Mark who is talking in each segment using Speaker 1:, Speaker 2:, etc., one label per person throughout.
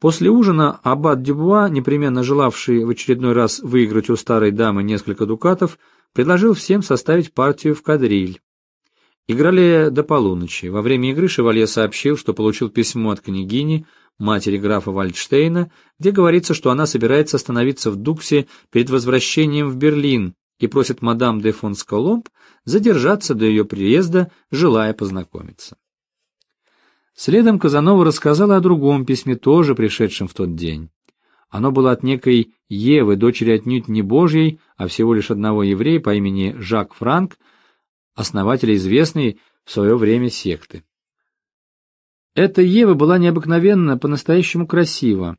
Speaker 1: После ужина аббат Дюбуа, непременно желавший в очередной раз выиграть у старой дамы несколько дукатов, предложил всем составить партию в кадриль. Играли до полуночи. Во время игры шевалье сообщил, что получил письмо от княгини, матери графа Вальдштейна, где говорится, что она собирается остановиться в Дуксе перед возвращением в Берлин и просит мадам де фон Сколомб задержаться до ее приезда, желая познакомиться. Следом Казанова рассказала о другом письме, тоже пришедшем в тот день. Оно было от некой Евы, дочери отнюдь не Божьей, а всего лишь одного еврея по имени Жак Франк, основателя известной в свое время секты. Эта Ева была необыкновенно, по-настоящему красива.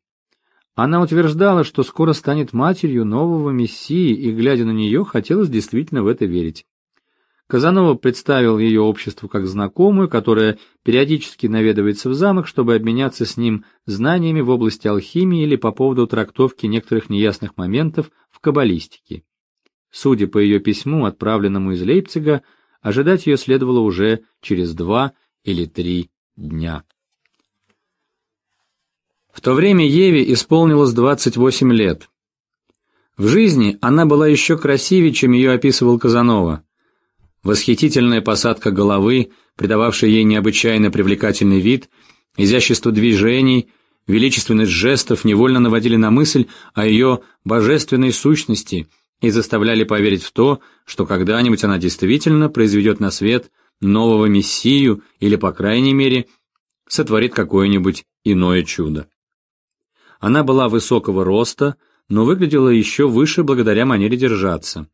Speaker 1: Она утверждала, что скоро станет матерью нового мессии, и, глядя на нее, хотелось действительно в это верить. Казанова представил ее обществу как знакомую, которая периодически наведывается в замок, чтобы обменяться с ним знаниями в области алхимии или по поводу трактовки некоторых неясных моментов в каббалистике. Судя по ее письму, отправленному из Лейпцига, ожидать ее следовало уже через два или три дня. В то время Еве исполнилось 28 лет. В жизни она была еще красивее, чем ее описывал Казанова. Восхитительная посадка головы, придававшая ей необычайно привлекательный вид, изящество движений, величественность жестов невольно наводили на мысль о ее божественной сущности и заставляли поверить в то, что когда-нибудь она действительно произведет на свет нового мессию или, по крайней мере, сотворит какое-нибудь иное чудо. Она была высокого роста, но выглядела еще выше благодаря манере держаться.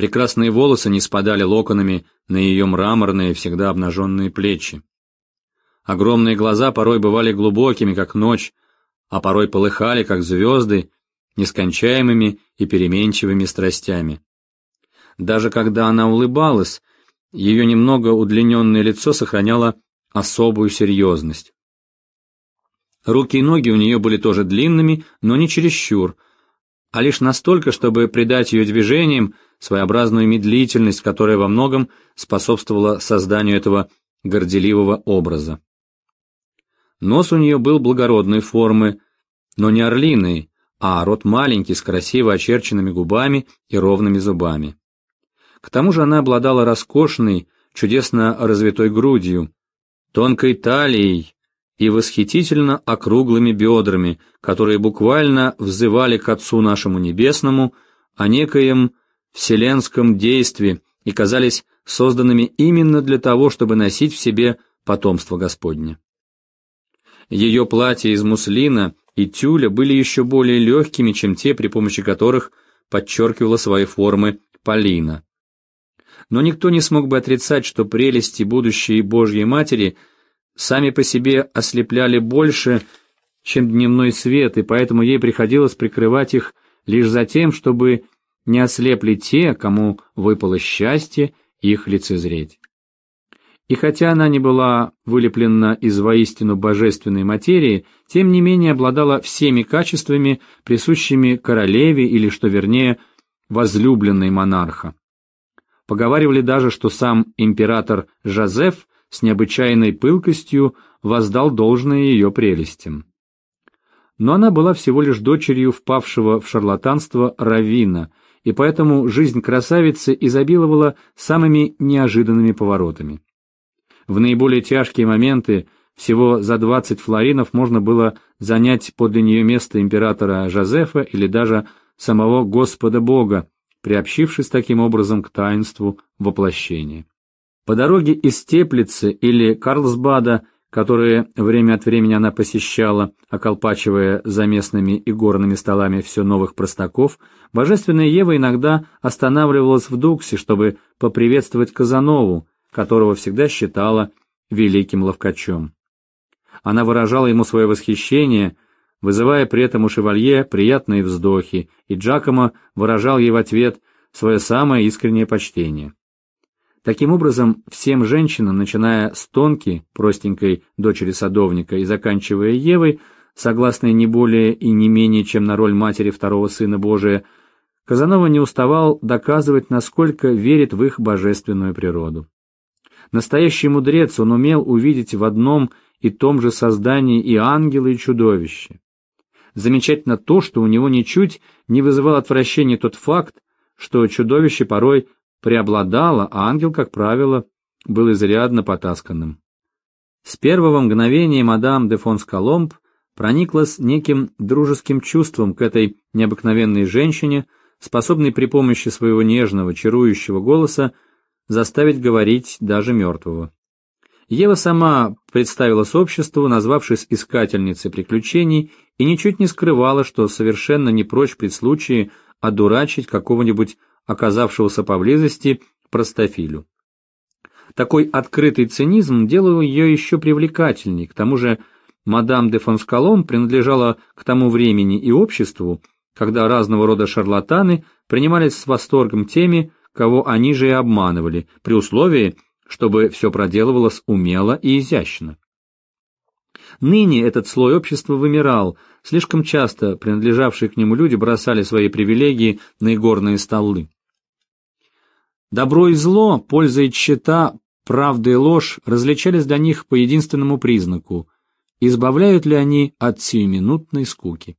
Speaker 1: Прекрасные волосы не спадали локонами на ее мраморные, всегда обнаженные плечи. Огромные глаза порой бывали глубокими, как ночь, а порой полыхали, как звезды, нескончаемыми и переменчивыми страстями. Даже когда она улыбалась, ее немного удлиненное лицо сохраняло особую серьезность. Руки и ноги у нее были тоже длинными, но не чересчур, а лишь настолько, чтобы придать ее движениям своеобразную медлительность, которая во многом способствовала созданию этого горделивого образа. Нос у нее был благородной формы, но не орлиный, а рот маленький, с красиво очерченными губами и ровными зубами. К тому же она обладала роскошной, чудесно развитой грудью, тонкой талией и восхитительно округлыми бедрами, которые буквально взывали к Отцу нашему Небесному о некоем вселенском действии и казались созданными именно для того, чтобы носить в себе потомство Господне. Ее платья из муслина и тюля были еще более легкими, чем те, при помощи которых подчеркивала свои формы Полина. Но никто не смог бы отрицать, что прелести будущей Божьей Матери – сами по себе ослепляли больше, чем дневной свет, и поэтому ей приходилось прикрывать их лишь за тем, чтобы не ослепли те, кому выпало счастье их лицезреть. И хотя она не была вылеплена из воистину божественной материи, тем не менее обладала всеми качествами, присущими королеве или, что вернее, возлюбленной монарха. Поговаривали даже, что сам император Жозеф с необычайной пылкостью воздал должное ее прелестям. Но она была всего лишь дочерью впавшего в шарлатанство Равина, и поэтому жизнь красавицы изобиловала самыми неожиданными поворотами. В наиболее тяжкие моменты всего за 20 флоринов можно было занять подле нее место императора Жозефа или даже самого Господа Бога, приобщившись таким образом к таинству воплощения. По дороге из Теплицы или Карлсбада, которые время от времени она посещала, околпачивая за местными и горными столами все новых простаков, божественная Ева иногда останавливалась в Дуксе, чтобы поприветствовать Казанову, которого всегда считала великим ловкачом. Она выражала ему свое восхищение, вызывая при этом у шевалье приятные вздохи, и Джакомо выражал ей в ответ свое самое искреннее почтение. Таким образом, всем женщинам, начиная с Тонки, простенькой дочери садовника, и заканчивая Евой, согласной не более и не менее, чем на роль матери второго сына Божия, Казанова не уставал доказывать, насколько верит в их божественную природу. Настоящий мудрец, он умел увидеть в одном и том же создании и ангела, и чудовища. Замечательно то, что у него ничуть не вызывал отвращения тот факт, что чудовище порой преобладало, а ангел, как правило, был изрядно потасканным. С первого мгновения мадам де фон Скаломб прониклась неким дружеским чувством к этой необыкновенной женщине, способной при помощи своего нежного, чарующего голоса заставить говорить даже мертвого. Ева сама представилась обществу, назвавшись искательницей приключений, и ничуть не скрывала, что совершенно не прочь при случае одурачить какого-нибудь оказавшегося поблизости простофилю. Такой открытый цинизм делал ее еще привлекательней, к тому же мадам де Фонскалом принадлежала к тому времени и обществу, когда разного рода шарлатаны принимались с восторгом теми, кого они же и обманывали, при условии, чтобы все проделывалось умело и изящно. Ныне этот слой общества вымирал, слишком часто принадлежавшие к нему люди бросали свои привилегии на игорные столы. Добро и зло, польза и тщета, правда и ложь различались для них по единственному признаку – избавляют ли они от сиюминутной скуки.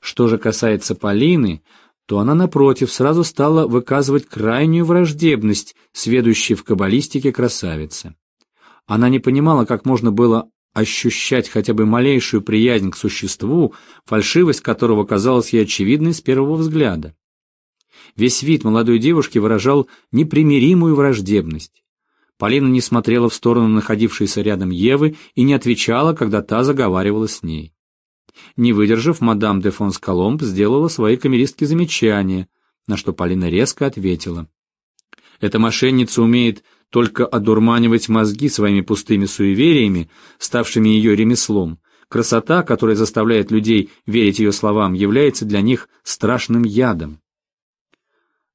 Speaker 1: Что же касается Полины, то она, напротив, сразу стала выказывать крайнюю враждебность, сведущей в каббалистике красавице. Она не понимала, как можно было ощущать хотя бы малейшую приязнь к существу, фальшивость которого казалась ей очевидной с первого взгляда. Весь вид молодой девушки выражал непримиримую враждебность. Полина не смотрела в сторону находившейся рядом Евы и не отвечала, когда та заговаривала с ней. Не выдержав, мадам де фон Скаломб сделала своей камеристке замечание, на что Полина резко ответила. «Эта мошенница умеет только одурманивать мозги своими пустыми суевериями, ставшими ее ремеслом. Красота, которая заставляет людей верить ее словам, является для них страшным ядом.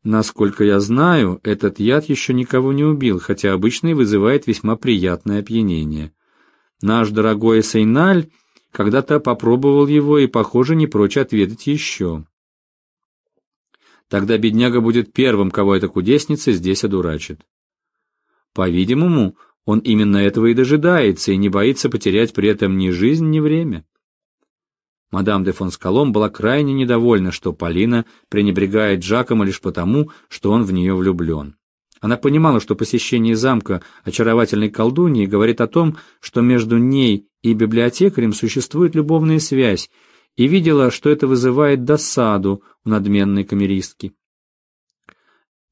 Speaker 1: Насколько я знаю, этот яд еще никого не убил, хотя обычно и вызывает весьма приятное опьянение. Наш дорогой Сейналь когда-то попробовал его и, похоже, не прочь отведать еще. Тогда бедняга будет первым, кого эта кудесница здесь одурачит. По-видимому, он именно этого и дожидается, и не боится потерять при этом ни жизнь, ни время. Мадам де фон Скалом была крайне недовольна, что Полина пренебрегает Джакома лишь потому, что он в нее влюблен. Она понимала, что посещение замка очаровательной колдуньи говорит о том, что между ней и библиотекарем существует любовная связь, и видела, что это вызывает досаду у надменной камеристки.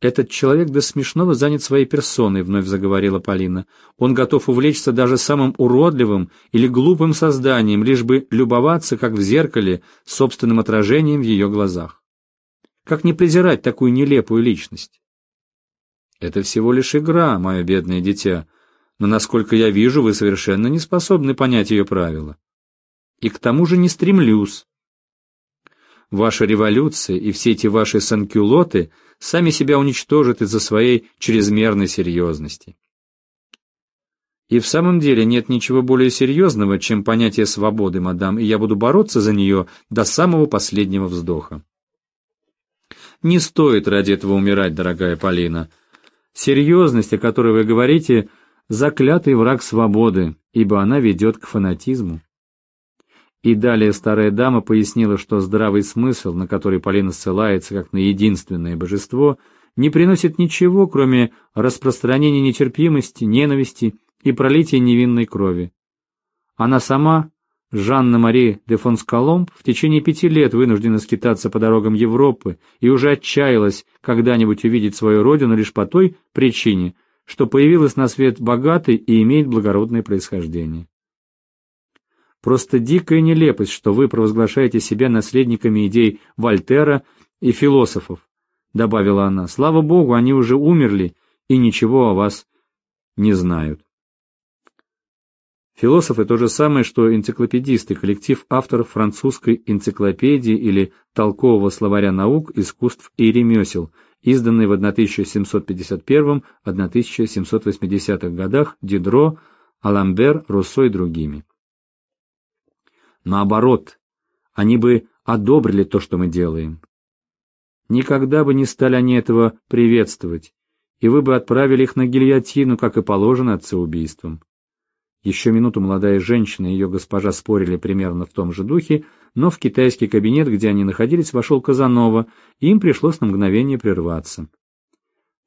Speaker 1: «Этот человек до смешного занят своей персоной», — вновь заговорила Полина. «Он готов увлечься даже самым уродливым или глупым созданием, лишь бы любоваться, как в зеркале, собственным отражением в ее глазах. Как не презирать такую нелепую личность?» «Это всего лишь игра, мое бедное дитя, но, насколько я вижу, вы совершенно не способны понять ее правила. И к тому же не стремлюсь. Ваша революция и все эти ваши санкюлоты — сами себя уничтожат из-за своей чрезмерной серьезности. И в самом деле нет ничего более серьезного, чем понятие свободы, мадам, и я буду бороться за нее до самого последнего вздоха. Не стоит ради этого умирать, дорогая Полина. Серьезность, о которой вы говорите, заклятый враг свободы, ибо она ведет к фанатизму. И далее старая дама пояснила, что здравый смысл, на который Полина ссылается как на единственное божество, не приносит ничего, кроме распространения нетерпимости, ненависти и пролития невинной крови. Она сама, Жанна-Мари де Фонскаломб, в течение пяти лет вынуждена скитаться по дорогам Европы и уже отчаялась когда-нибудь увидеть свою родину лишь по той причине, что появилась на свет богатой и имеет благородное происхождение. Просто дикая нелепость, что вы провозглашаете себя наследниками идей Вольтера и философов, добавила она. Слава богу, они уже умерли и ничего о вас не знают. Философы – то же самое, что энциклопедисты, коллектив авторов французской энциклопедии или толкового словаря наук, искусств и ремесел, изданный в 1751-1780-х годах Дидро, Аламбер, Руссо и другими. Наоборот, они бы одобрили то, что мы делаем. Никогда бы не стали они этого приветствовать, и вы бы отправили их на гильотину, как и положено отцеубийством. Еще минуту молодая женщина и ее госпожа спорили примерно в том же духе, но в китайский кабинет, где они находились, вошел Казанова, и им пришлось на мгновение прерваться.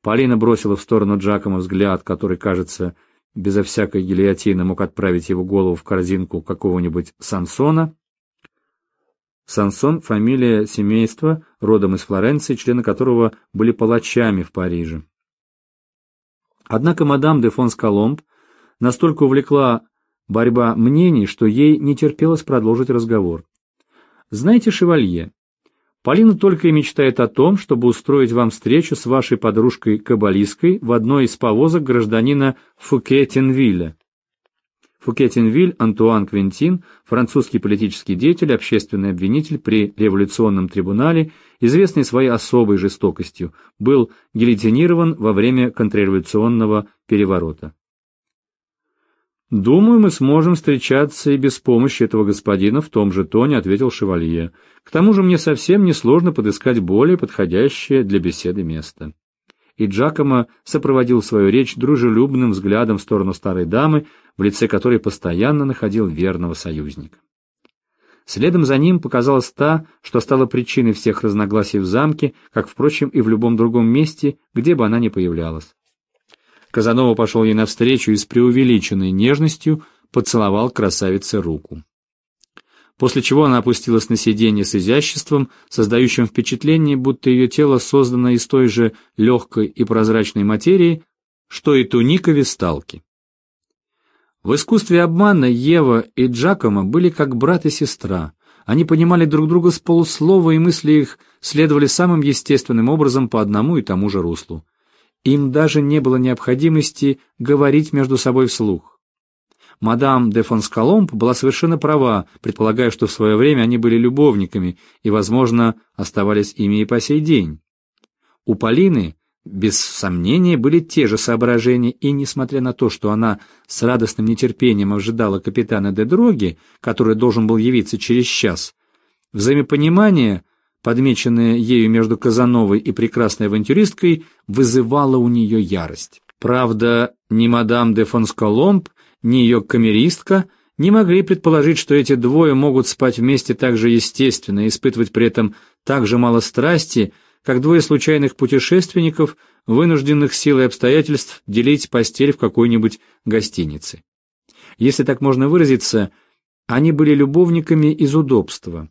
Speaker 1: Полина бросила в сторону Джакома взгляд, который, кажется, безо всякой гильотины мог отправить его голову в корзинку какого-нибудь Сансона. Сансон — фамилия семейства, родом из Флоренции, члены которого были палачами в Париже. Однако мадам де фон Скаломб настолько увлекла борьба мнений, что ей не терпелось продолжить разговор. «Знаете, шевалье, Полина только и мечтает о том, чтобы устроить вам встречу с вашей подружкой-каббалисткой в одной из повозок гражданина Фукетенвилля. Фукетенвиль Антуан Квентин, французский политический деятель, общественный обвинитель при революционном трибунале, известный своей особой жестокостью, был гильотинирован во время контрреволюционного переворота. «Думаю, мы сможем встречаться и без помощи этого господина в том же тоне», — ответил шевалье. «К тому же мне совсем несложно подыскать более подходящее для беседы место». И Джакомо сопроводил свою речь дружелюбным взглядом в сторону старой дамы, в лице которой постоянно находил верного союзника. Следом за ним показалась та, что стала причиной всех разногласий в замке, как, впрочем, и в любом другом месте, где бы она ни появлялась. Казанова пошел ей навстречу и с преувеличенной нежностью поцеловал красавице руку. После чего она опустилась на сиденье с изяществом, создающим впечатление, будто ее тело создано из той же легкой и прозрачной материи, что и туника висталки. В искусстве обмана Ева и Джакомо были как брат и сестра. Они понимали друг друга с полуслова, и мысли их следовали самым естественным образом по одному и тому же руслу. Им даже не было необходимости говорить между собой вслух. Мадам де фон Скаломб была совершенно права, предполагая, что в свое время они были любовниками и, возможно, оставались ими и по сей день. У Полины, без сомнения, были те же соображения, и, несмотря на то, что она с радостным нетерпением ожидала капитана де Дроги, который должен был явиться через час, взаимопонимание подмеченная ею между Казановой и прекрасной авантюристкой, вызывала у нее ярость. Правда, ни мадам де фон Сколомб, ни ее камеристка не могли предположить, что эти двое могут спать вместе так же естественно и испытывать при этом так же мало страсти, как двое случайных путешественников, вынужденных силой обстоятельств делить постель в какой-нибудь гостинице. Если так можно выразиться, они были любовниками из удобства.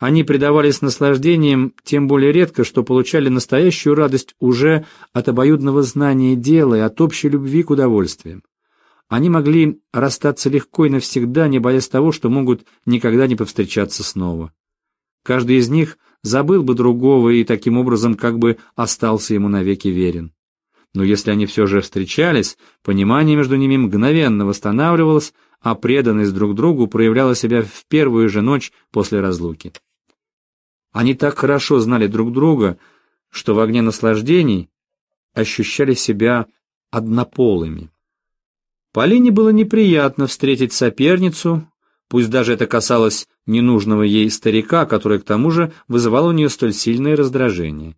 Speaker 1: Они предавались наслаждениям тем более редко, что получали настоящую радость уже от обоюдного знания дела и от общей любви к удовольствиям. Они могли расстаться легко и навсегда, не боясь того, что могут никогда не повстречаться снова. Каждый из них забыл бы другого и таким образом как бы остался ему навеки верен. Но если они все же встречались, понимание между ними мгновенно восстанавливалось, а преданность друг другу проявляла себя в первую же ночь после разлуки. Они так хорошо знали друг друга, что в огне наслаждений ощущали себя однополыми. Полине было неприятно встретить соперницу, пусть даже это касалось ненужного ей старика, который к тому же вызывал у нее столь сильное раздражение.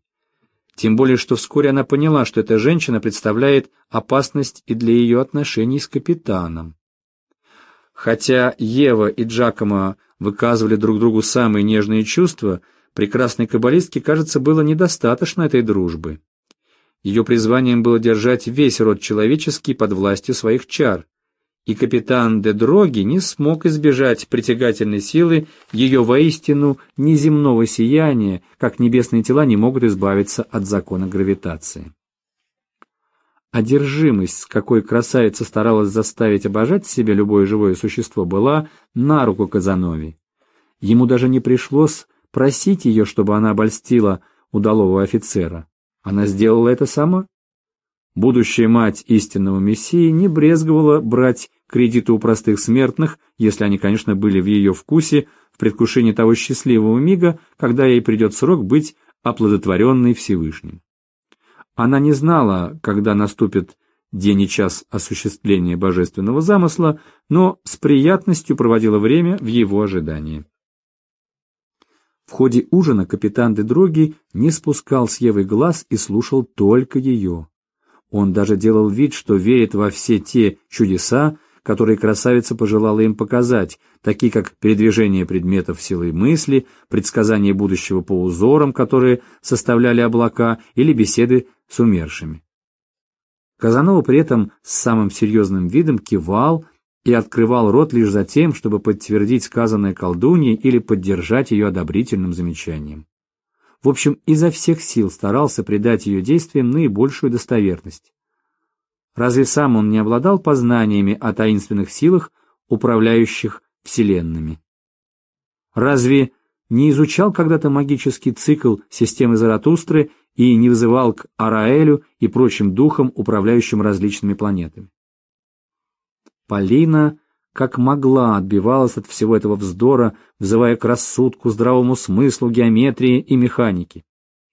Speaker 1: Тем более, что вскоре она поняла, что эта женщина представляет опасность и для ее отношений с капитаном. Хотя Ева и Джакомо выказывали друг другу самые нежные чувства, прекрасной каббалистке, кажется, было недостаточно этой дружбы. Ее призванием было держать весь род человеческий под властью своих чар, и капитан де Дроги не смог избежать притягательной силы ее воистину неземного сияния, как небесные тела не могут избавиться от закона гравитации. Одержимость, с какой красавица старалась заставить обожать себя любое живое существо, была на руку Казанове. Ему даже не пришлось просить ее, чтобы она обольстила удалого офицера. Она сделала это сама. Будущая мать истинного мессии не брезговала брать кредиты у простых смертных, если они, конечно, были в ее вкусе, в предвкушении того счастливого мига, когда ей придет срок быть оплодотворенной Всевышним. Она не знала, когда наступит день и час осуществления божественного замысла, но с приятностью проводила время в его ожидании. В ходе ужина капитан Дедроги не спускал с Евы глаз и слушал только ее. Он даже делал вид, что верит во все те чудеса, которые красавица пожелала им показать, такие как передвижение предметов силой мысли, предсказание будущего по узорам, которые составляли облака, или беседы с умершими. Казанова при этом с самым серьезным видом кивал и открывал рот лишь за тем, чтобы подтвердить сказанное колдуньей или поддержать ее одобрительным замечанием. В общем, изо всех сил старался придать ее действиям наибольшую достоверность. Разве сам он не обладал познаниями о таинственных силах, управляющих вселенными? Разве не изучал когда-то магический цикл системы Заратустры и не вызывал к Араэлю и прочим духам, управляющим различными планетами? Полина как могла отбивалась от всего этого вздора, взывая к рассудку, здравому смыслу, геометрии и механике.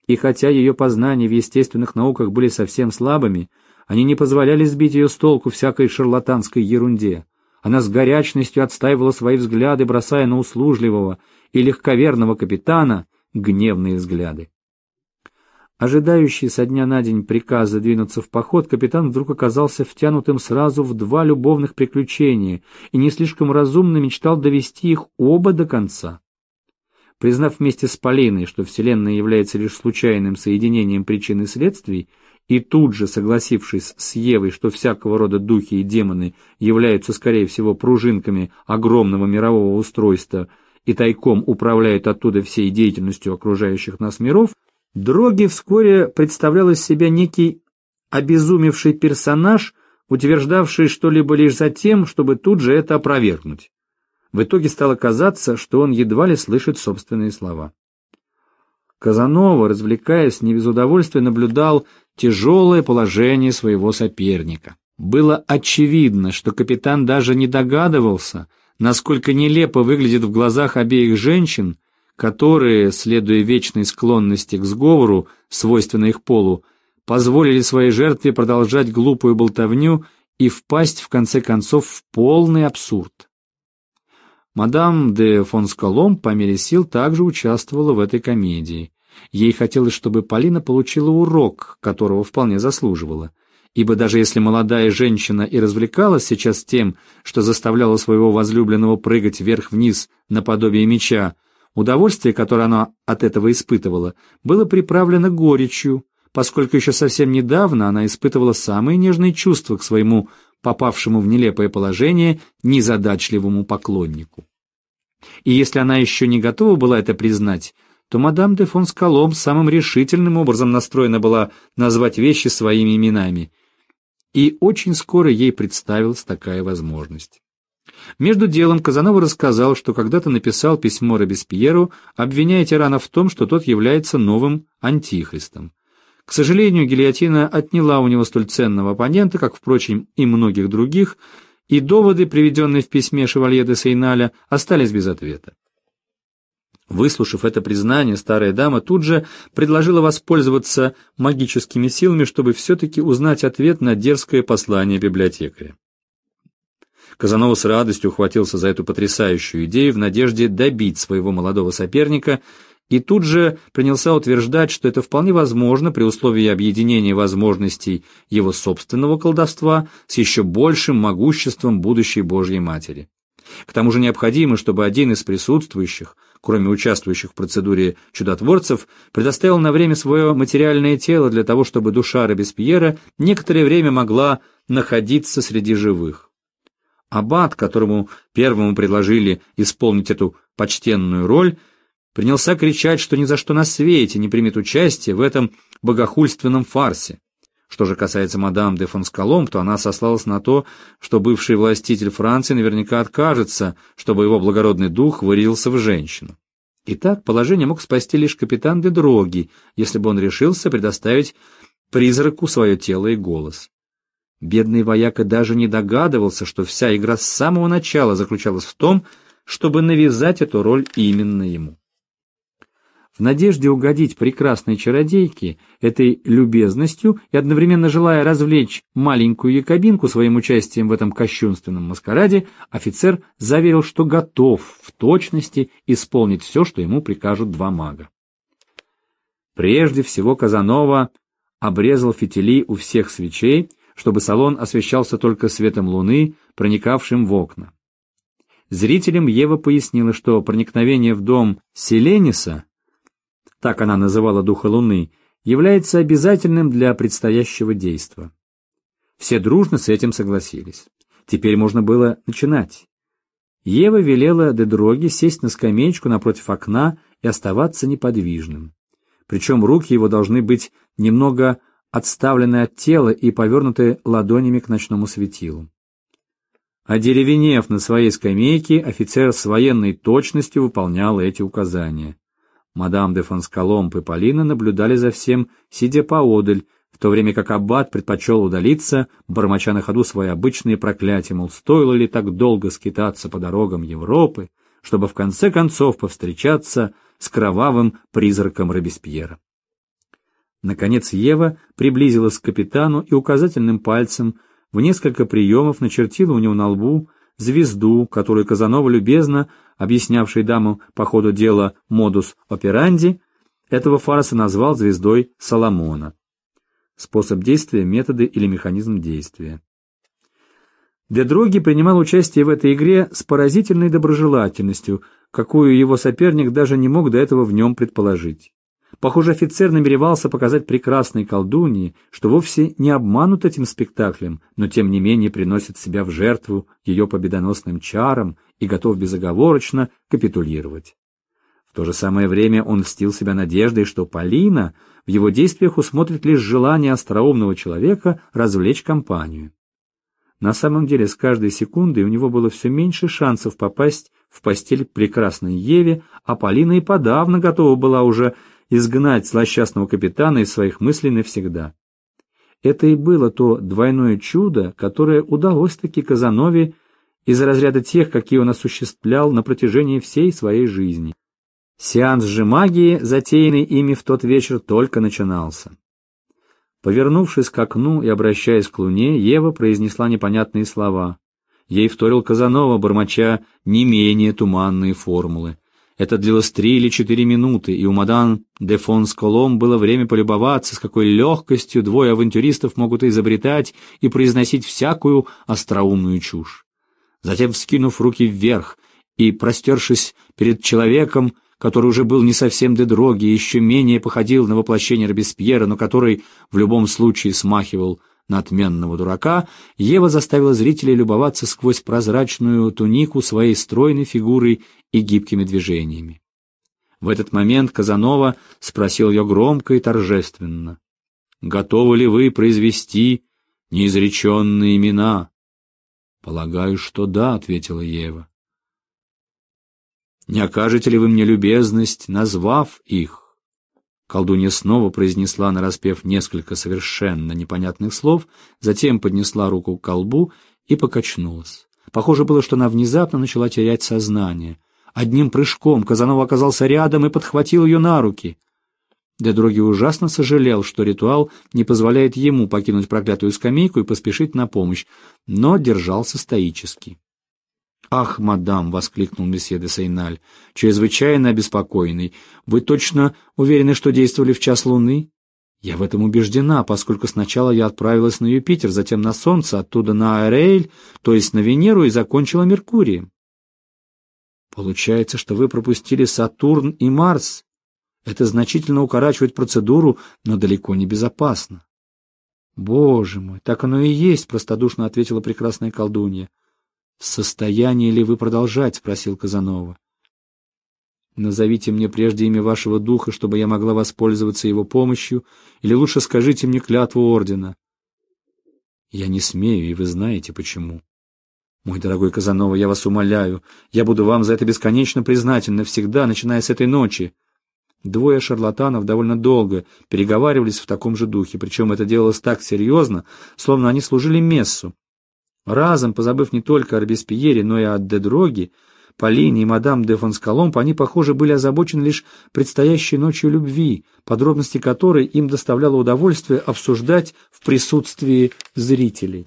Speaker 1: И хотя ее познания в естественных науках были совсем слабыми, они не позволяли сбить ее с толку всякой шарлатанской ерунде. Она с горячностью отстаивала свои взгляды, бросая на услужливого и легковерного капитана гневные взгляды. Ожидающий со дня на день приказа двинуться в поход, капитан вдруг оказался втянутым сразу в два любовных приключения и не слишком разумно мечтал довести их оба до конца. Признав вместе с Полиной, что Вселенная является лишь случайным соединением причин и следствий, и тут же согласившись с Евой, что всякого рода духи и демоны являются, скорее всего, пружинками огромного мирового устройства и тайком управляют оттуда всей деятельностью окружающих нас миров, Дроги вскоре представлял из себя некий обезумевший персонаж, утверждавший что-либо лишь за тем, чтобы тут же это опровергнуть. В итоге стало казаться, что он едва ли слышит собственные слова. Казанова, развлекаясь, не без удовольствия наблюдал тяжелое положение своего соперника. Было очевидно, что капитан даже не догадывался, насколько нелепо выглядит в глазах обеих женщин, которые, следуя вечной склонности к сговору, свойственной их полу, позволили своей жертве продолжать глупую болтовню и впасть, в конце концов, в полный абсурд. Мадам де фон Скалом по мере сил также участвовала в этой комедии. Ей хотелось, чтобы Полина получила урок, которого вполне заслуживала. Ибо даже если молодая женщина и развлекалась сейчас тем, что заставляла своего возлюбленного прыгать вверх-вниз наподобие меча, удовольствие, которое она от этого испытывала, было приправлено горечью, поскольку еще совсем недавно она испытывала самые нежные чувства к своему попавшему в нелепое положение незадачливому поклоннику. И если она еще не готова была это признать, то мадам де фон Скалом самым решительным образом настроена была назвать вещи своими именами, и очень скоро ей представилась такая возможность. Между делом Казанова рассказал, что когда-то написал письмо Робеспьеру, обвиняя тирана в том, что тот является новым антихристом. К сожалению, гильотина отняла у него столь ценного оппонента, как, впрочем, и многих других, и доводы, приведенные в письме Шевалье де Сейналя, остались без ответа. Выслушав это признание, старая дама тут же предложила воспользоваться магическими силами, чтобы все-таки узнать ответ на дерзкое послание библиотекаря. Казанова с радостью ухватился за эту потрясающую идею в надежде добить своего молодого соперника и тут же принялся утверждать, что это вполне возможно при условии объединения возможностей его собственного колдовства с еще большим могуществом будущей Божьей Матери. К тому же необходимо, чтобы один из присутствующих, кроме участвующих в процедуре чудотворцев, предоставил на время свое материальное тело для того, чтобы душа Робеспьера некоторое время могла находиться среди живых. Аббат, которому первому предложили исполнить эту почтенную роль, принялся кричать, что ни за что на свете не примет участие в этом богохульственном фарсе. Что же касается мадам де Фонскалом, то она сослалась на то, что бывший властитель Франции наверняка откажется, чтобы его благородный дух вырился в женщину. Итак, положение мог спасти лишь капитан де Дроги, если бы он решился предоставить призраку свое тело и голос. Бедный вояка даже не догадывался, что вся игра с самого начала заключалась в том, чтобы навязать эту роль именно ему. В надежде угодить прекрасной чародейке, этой любезностью и одновременно желая развлечь маленькую якобинку своим участием в этом кощунственном маскараде, офицер заверил, что готов в точности исполнить все, что ему прикажут два мага. Прежде всего Казанова обрезал фитили у всех свечей, чтобы салон освещался только светом луны, проникавшим в окна. Зрителям Ева пояснила, что проникновение в дом Селениса, так она называла духа луны, является обязательным для предстоящего действа. Все дружно с этим согласились. Теперь можно было начинать. Ева велела Дедроге сесть на скамеечку напротив окна и оставаться неподвижным. Причем руки его должны быть немного отставлены от тела и повернуты ладонями к ночному светилу. Одеревенев на своей скамейке, офицер с военной точностью выполнял эти указания. Мадам де Фонскаломб и Полина наблюдали за всем, сидя поодаль, в то время как аббат предпочел удалиться, бормоча на ходу свои обычные проклятия, мол, стоило ли так долго скитаться по дорогам Европы, чтобы в конце концов повстречаться с кровавым призраком Робеспьера. Наконец Ева приблизилась к капитану и указательным пальцем в несколько приемов начертила у него на лбу звезду, которую Казанова любезно, объяснявший даму по ходу дела модус операнди, этого фарса назвал звездой Соломона. Способ действия, методы или механизм действия. Дедроги принимал участие в этой игре с поразительной доброжелательностью, какую его соперник даже не мог до этого в нем предположить. Похоже, офицер намеревался показать прекрасной колдуньи, что вовсе не обманут этим спектаклем, но тем не менее приносит себя в жертву ее победоносным чарам и готов безоговорочно капитулировать. В то же самое время он льстил себя надеждой, что Полина в его действиях усмотрит лишь желание остроумного человека развлечь компанию. На самом деле с каждой секундой у него было все меньше шансов попасть в постель прекрасной Еве, а Полина и подавно готова была уже изгнать злосчастного капитана из своих мыслей навсегда. Это и было то двойное чудо, которое удалось таки Казанове из разряда тех, какие он осуществлял на протяжении всей своей жизни. Сеанс же магии, затеянный ими в тот вечер, только начинался. Повернувшись к окну и обращаясь к луне, Ева произнесла непонятные слова. Ей вторил Казанова, бормоча не менее туманные формулы. Это длилось три или четыре минуты, и у мадам де Фонс-Колом было время полюбоваться, с какой легкостью двое авантюристов могут изобретать и произносить всякую остроумную чушь. Затем, вскинув руки вверх и простершись перед человеком, который уже был не совсем Дедроги и еще менее походил на воплощение Робеспьера, но который в любом случае смахивал на отменного дурака, Ева заставила зрителей любоваться сквозь прозрачную тунику своей стройной фигурой и гибкими движениями. В этот момент Казанова спросил ее громко и торжественно. «Готовы ли вы произвести неизреченные имена?» «Полагаю, что да», — ответила Ева. Не окажете ли вы мне любезность, назвав их? Колдунья снова произнесла нараспев несколько совершенно непонятных слов, затем поднесла руку к колбу и покачнулась. Похоже было, что она внезапно начала терять сознание. Одним прыжком Казанова оказался рядом и подхватил ее на руки. Дедроги ужасно сожалел, что ритуал не позволяет ему покинуть проклятую скамейку и поспешить на помощь, но держался стоически. «Ах, мадам!» — воскликнул месье де Сейналь, чрезвычайно обеспокоенный. «Вы точно уверены, что действовали в час луны?» «Я в этом убеждена, поскольку сначала я отправилась на Юпитер, затем на Солнце, оттуда на Аэрейль, то есть на Венеру, и закончила Меркурием». «Получается, что вы пропустили Сатурн и Марс. Это значительно укорачивает процедуру, но далеко не безопасно». «Боже мой, так оно и есть», — простодушно ответила прекрасная колдунья. «В состоянии ли вы продолжать?» — спросил Казанова. «Назовите мне прежде имя вашего духа, чтобы я могла воспользоваться его помощью, или лучше скажите мне клятву ордена». «Я не смею, и вы знаете почему». «Мой дорогой Казанова, я вас умоляю, я буду вам за это бесконечно признательна всегда, начиная с этой ночи». Двое шарлатанов довольно долго переговаривались в таком же духе, причем это делалось так серьезно, словно они служили мессу, Разом, позабыв не только о Робеспьере, но и о Дедроге, Полине и мадам де Фонскаломб, они, похоже, были озабочены лишь предстоящей ночью любви, подробности которой им доставляло удовольствие обсуждать в присутствии зрителей.